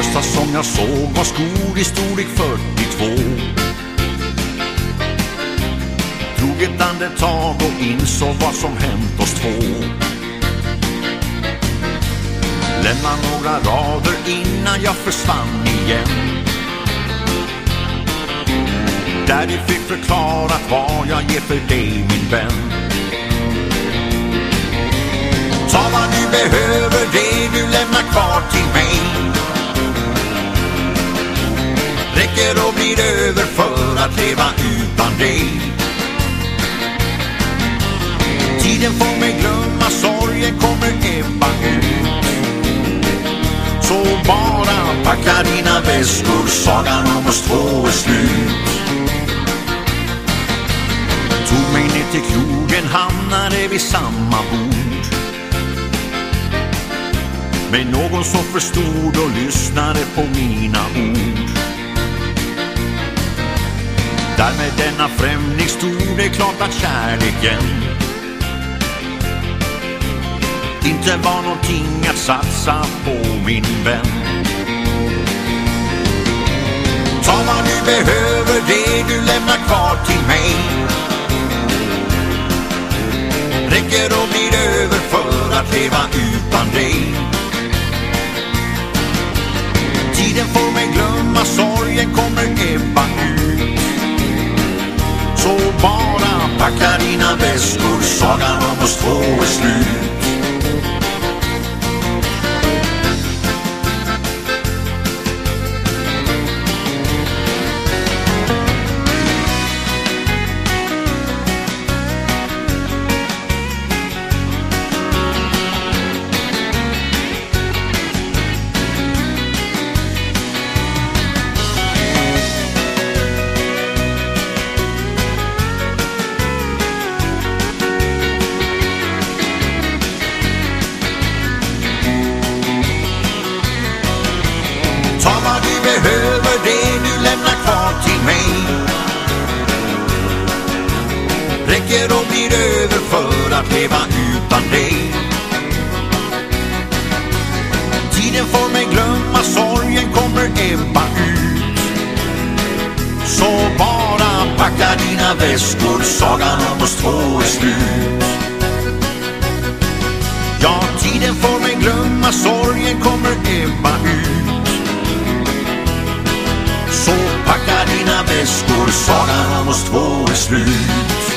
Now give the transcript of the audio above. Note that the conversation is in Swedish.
Första som jag såg var skor i storlek 42 Tog ett andetag och insåg vad som hänt oss två. Lämna några rader innan jag försvann igen. Där du fick förklarat vad jag ger för dig min vän. Ta vad du behöver, det du lämnar kvar till leva utan dig. Tiden får mig glömma, sorgen kommer ebba ut. Så bara packa dina väskor, sagan om oss två är slut. Tog mig ner till krogen, hamnade vid samma bord. Med någon som förstod och lyssnade på mina ord. Där med denna främling stod det klart att kärleken inte var någonting att satsa på min vän. Ta vad du behöver, det du lämnar kvar till mig. Räcker och blir över för att leva utan dig. Packa dina väskor, sagan om oss två Räcker och blir över för att leva utan dig. Tiden får mig glömma, sorgen kommer ebba ut. Så bara packa dina väskor, sagan om oss två är slut. Ja, tiden får mig glömma, sorgen kommer ebba ut. Så packa dina väskor, sagan om oss två är slut